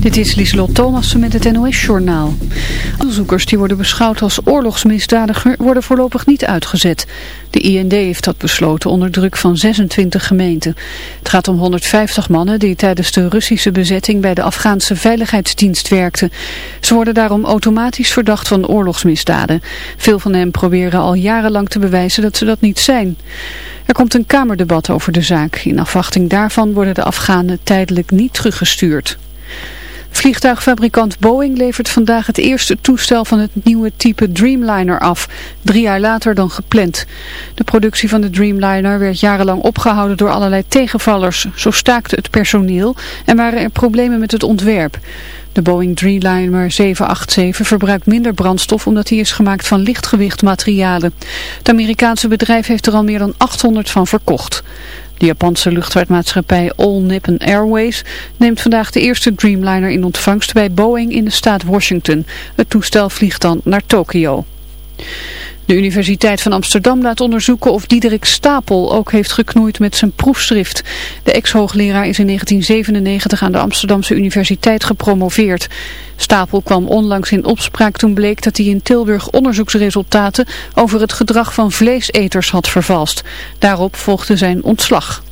Dit is Lieselot Thomassen met het NOS-journaal. Onderzoekers die worden beschouwd als oorlogsmisdadiger worden voorlopig niet uitgezet. De IND heeft dat besloten onder druk van 26 gemeenten. Het gaat om 150 mannen die tijdens de Russische bezetting bij de Afghaanse Veiligheidsdienst werkten. Ze worden daarom automatisch verdacht van oorlogsmisdaden. Veel van hen proberen al jarenlang te bewijzen dat ze dat niet zijn. Er komt een kamerdebat over de zaak. In afwachting daarvan worden de Afghanen tijdelijk niet teruggestuurd. Vliegtuigfabrikant Boeing levert vandaag het eerste toestel van het nieuwe type Dreamliner af, drie jaar later dan gepland. De productie van de Dreamliner werd jarenlang opgehouden door allerlei tegenvallers. Zo staakte het personeel en waren er problemen met het ontwerp. De Boeing Dreamliner 787 verbruikt minder brandstof omdat hij is gemaakt van lichtgewicht materialen. Het Amerikaanse bedrijf heeft er al meer dan 800 van verkocht. De Japanse luchtvaartmaatschappij All Nippon Airways neemt vandaag de eerste Dreamliner in ontvangst bij Boeing in de staat Washington. Het toestel vliegt dan naar Tokio. De Universiteit van Amsterdam laat onderzoeken of Diederik Stapel ook heeft geknoeid met zijn proefschrift. De ex-hoogleraar is in 1997 aan de Amsterdamse Universiteit gepromoveerd. Stapel kwam onlangs in opspraak toen bleek dat hij in Tilburg onderzoeksresultaten over het gedrag van vleeseters had vervalst. Daarop volgde zijn ontslag.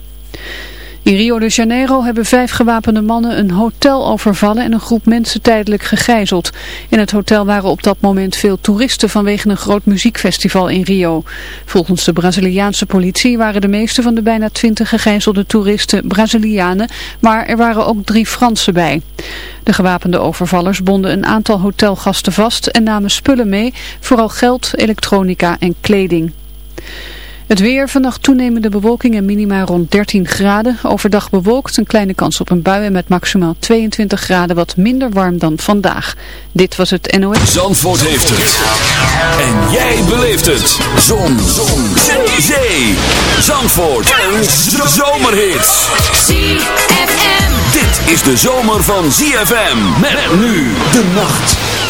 In Rio de Janeiro hebben vijf gewapende mannen een hotel overvallen en een groep mensen tijdelijk gegijzeld. In het hotel waren op dat moment veel toeristen vanwege een groot muziekfestival in Rio. Volgens de Braziliaanse politie waren de meeste van de bijna twintig gegijzelde toeristen Brazilianen, maar er waren ook drie Fransen bij. De gewapende overvallers bonden een aantal hotelgasten vast en namen spullen mee, vooral geld, elektronica en kleding. Het weer, vannacht toenemende bewolking en minima rond 13 graden. Overdag bewolkt, een kleine kans op een bui en met maximaal 22 graden wat minder warm dan vandaag. Dit was het NOS. Zandvoort heeft het. En jij beleeft het. Zon. Zon. Zee. Zee. Zandvoort. Een zomerhit. ZFM. Dit is de zomer van ZFM. Met nu de nacht.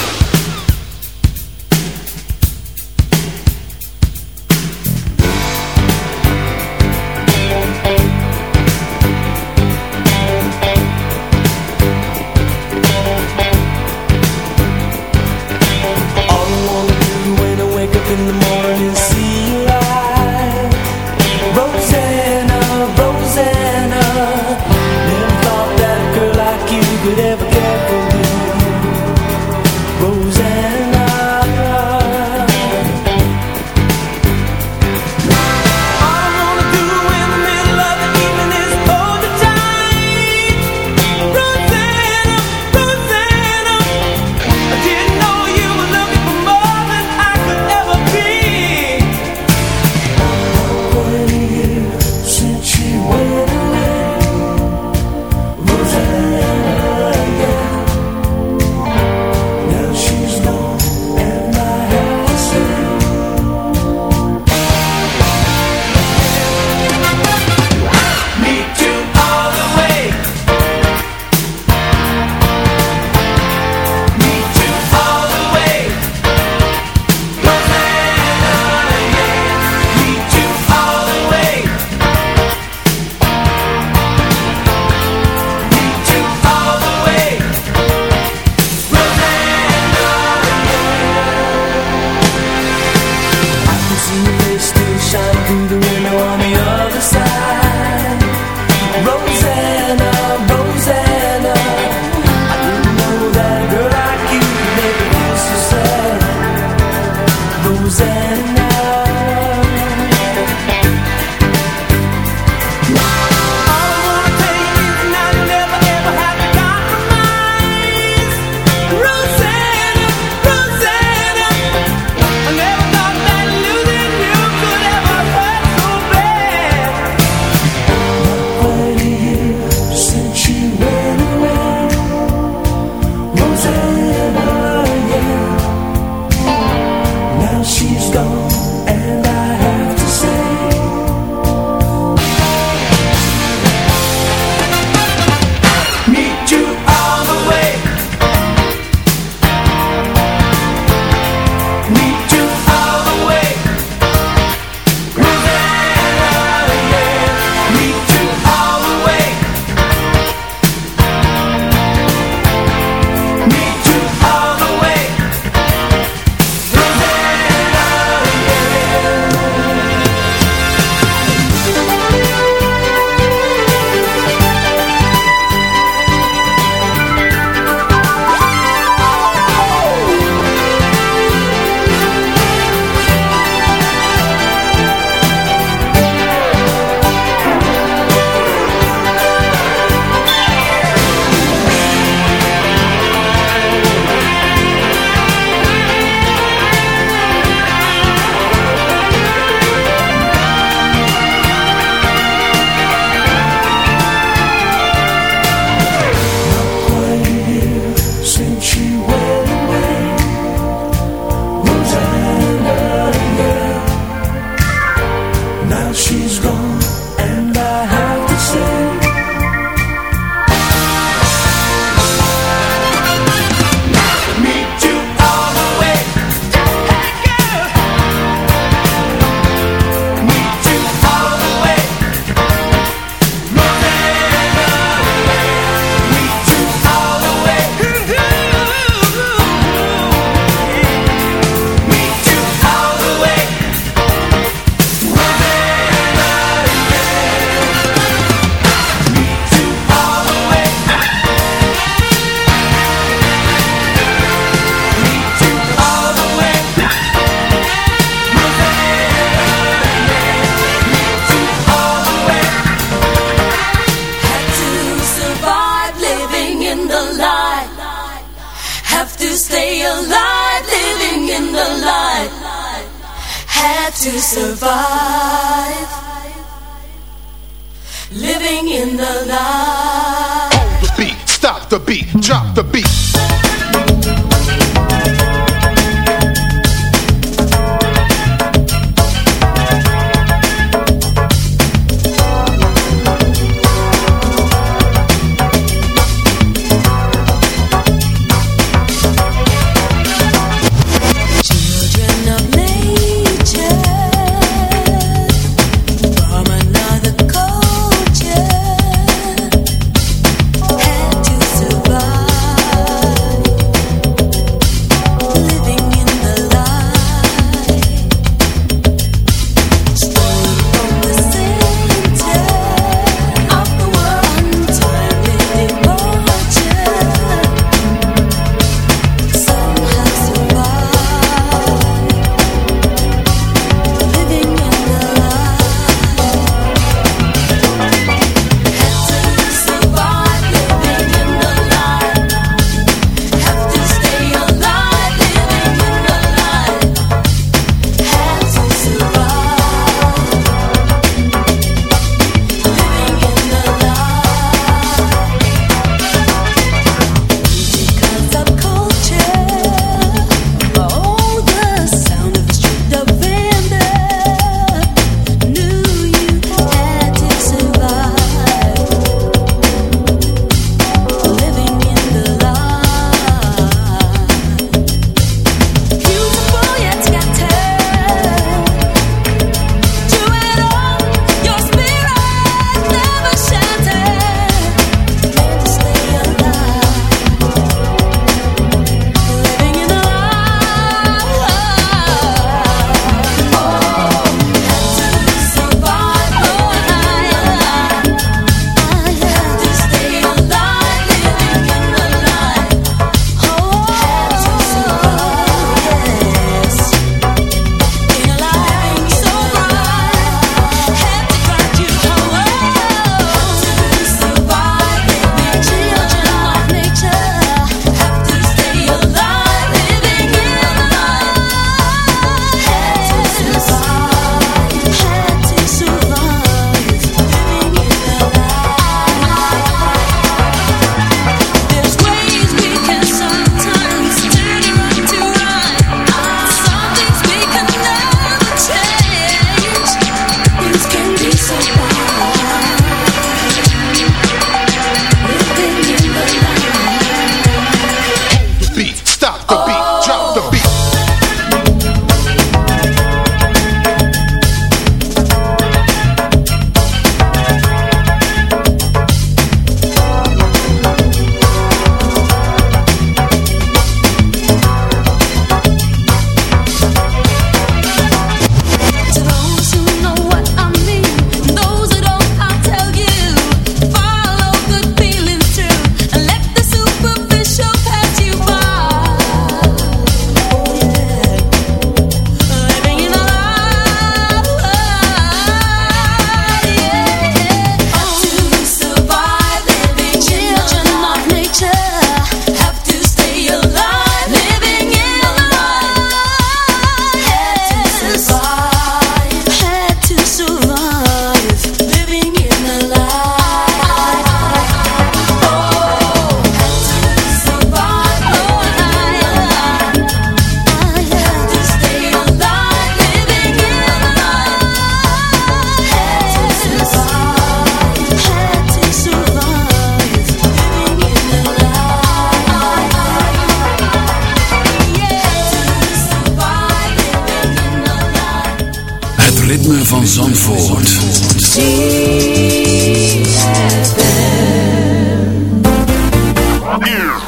Fuck.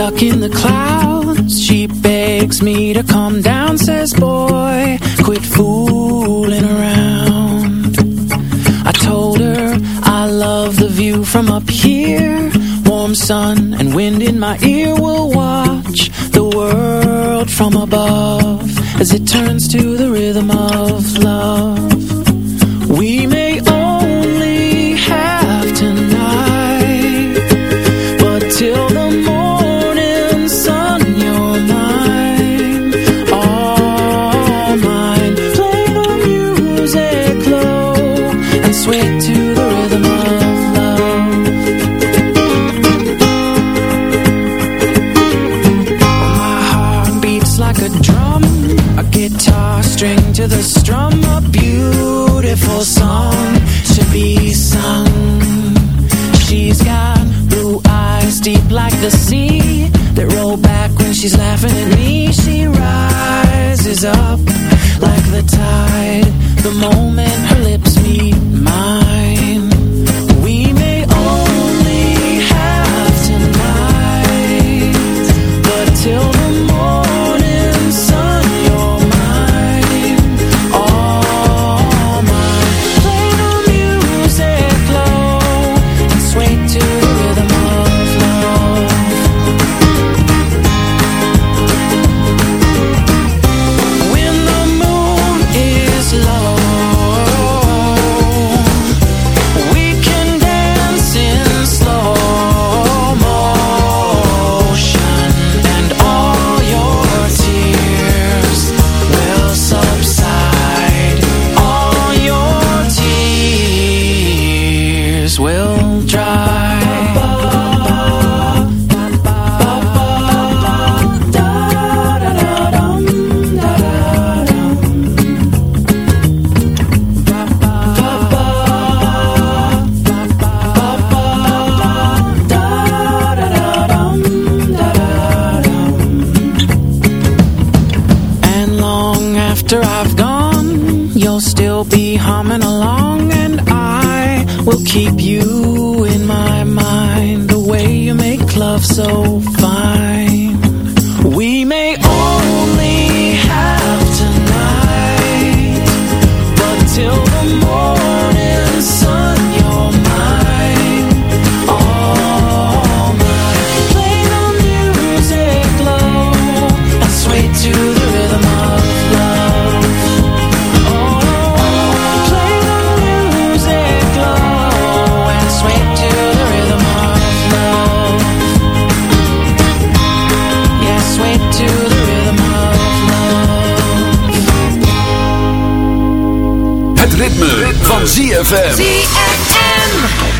Stuck in the clouds. Don't ZFM.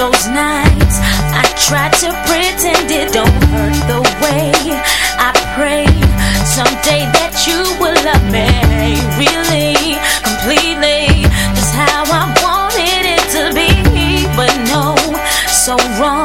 those nights. I try to pretend it don't hurt the way I pray. Someday that you will love me really completely. Just how I wanted it to be but no so wrong.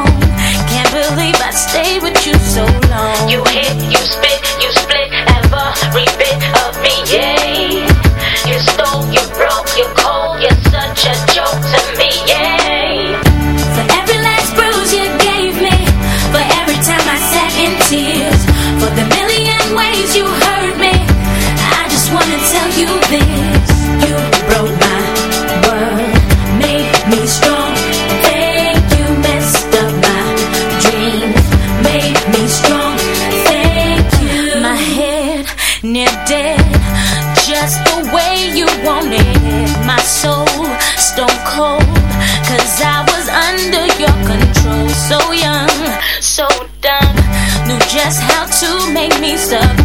make me suffer.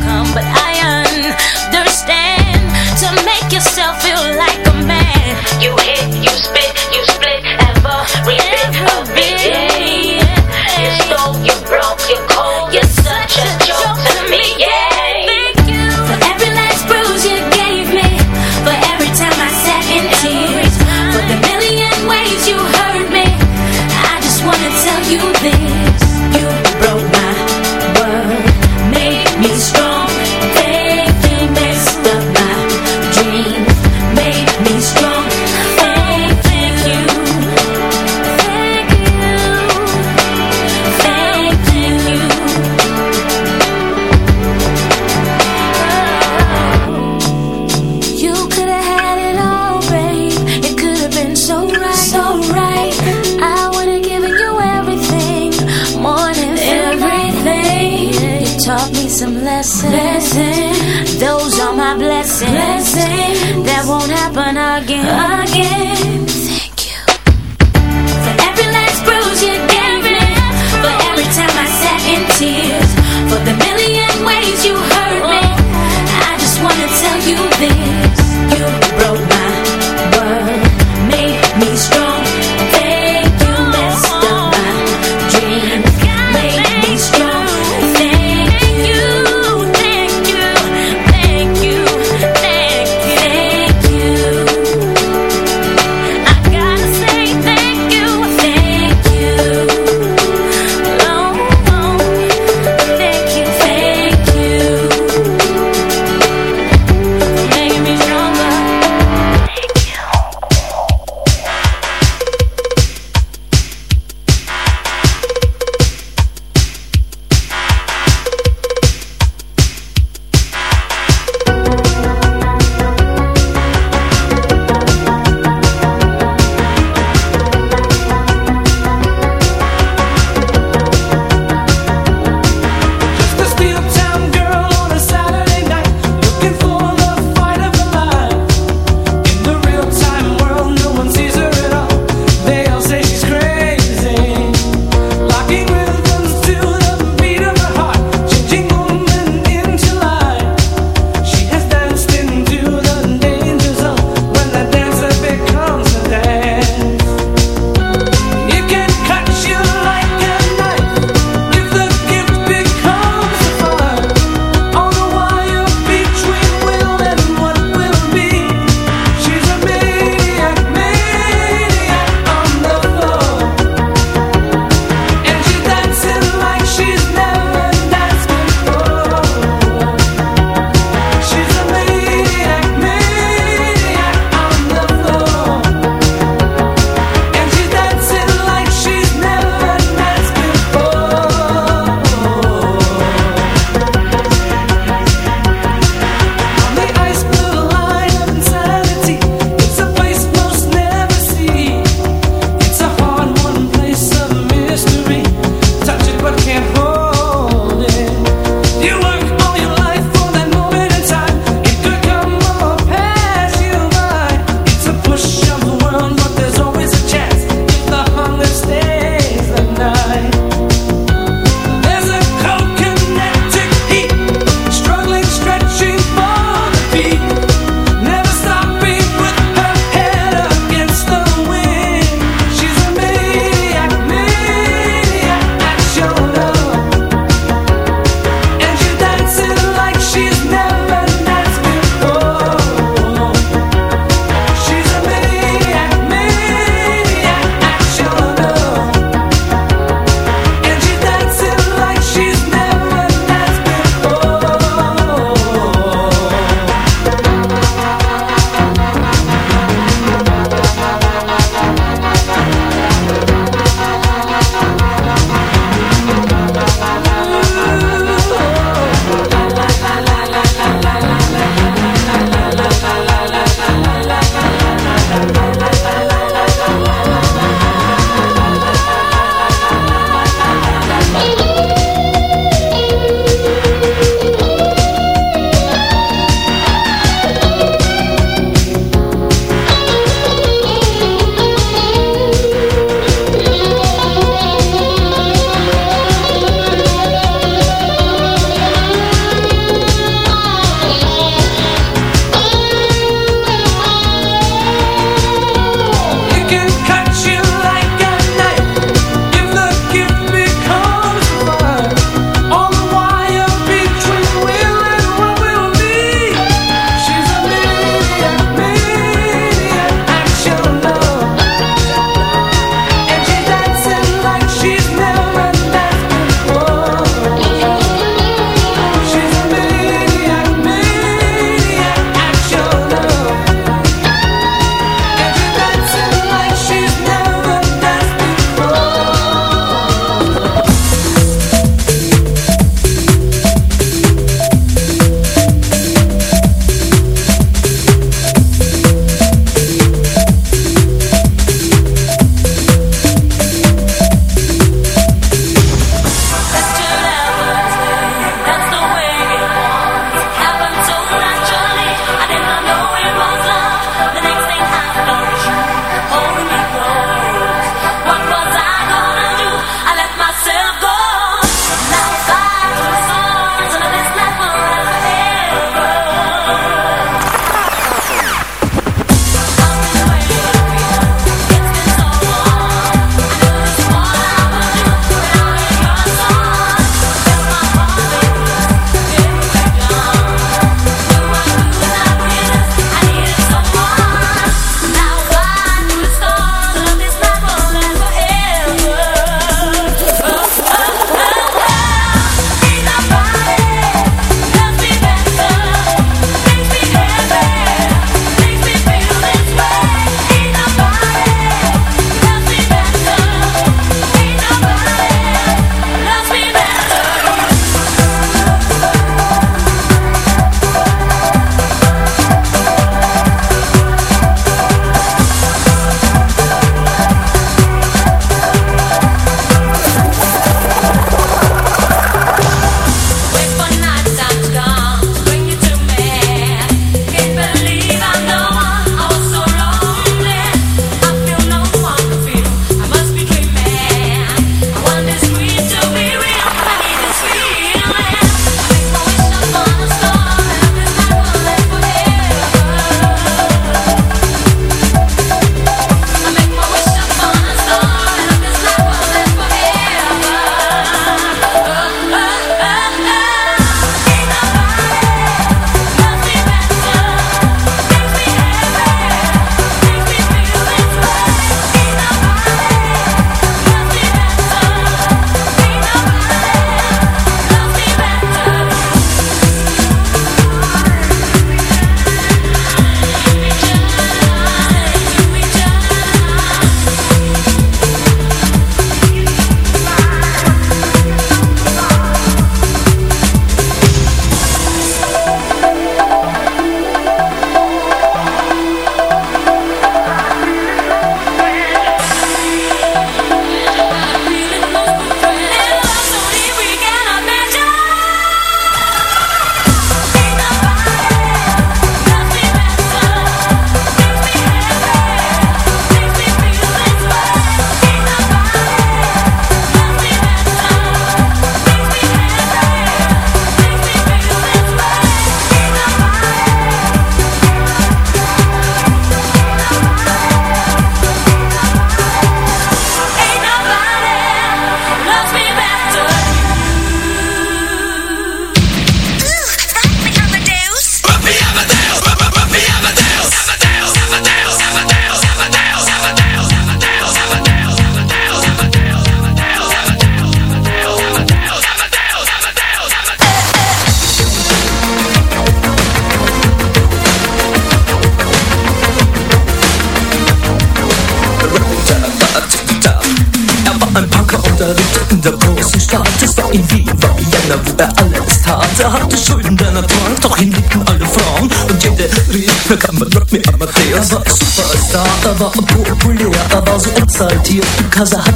Cause I.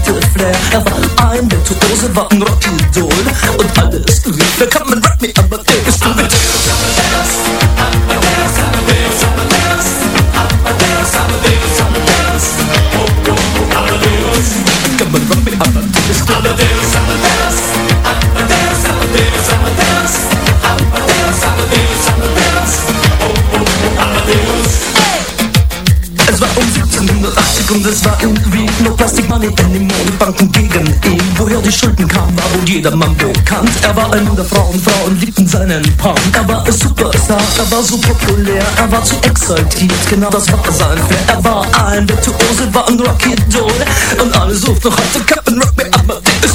war in Wien No Plastic Money anymore, die Banken gegen ihn. Woher die Schulden kamen, war wohl jedermann bekannt. Er war ein der Frauen, Frauen liebten seinen Punk. Er war ein Superstar, er war so populär Er war zu exaltiert, genau das war sein Flair. Er war ein Virtuose, war ein Rocky-Doll Und alle suchten noch heute Captain Rock Amadeus Amadeus,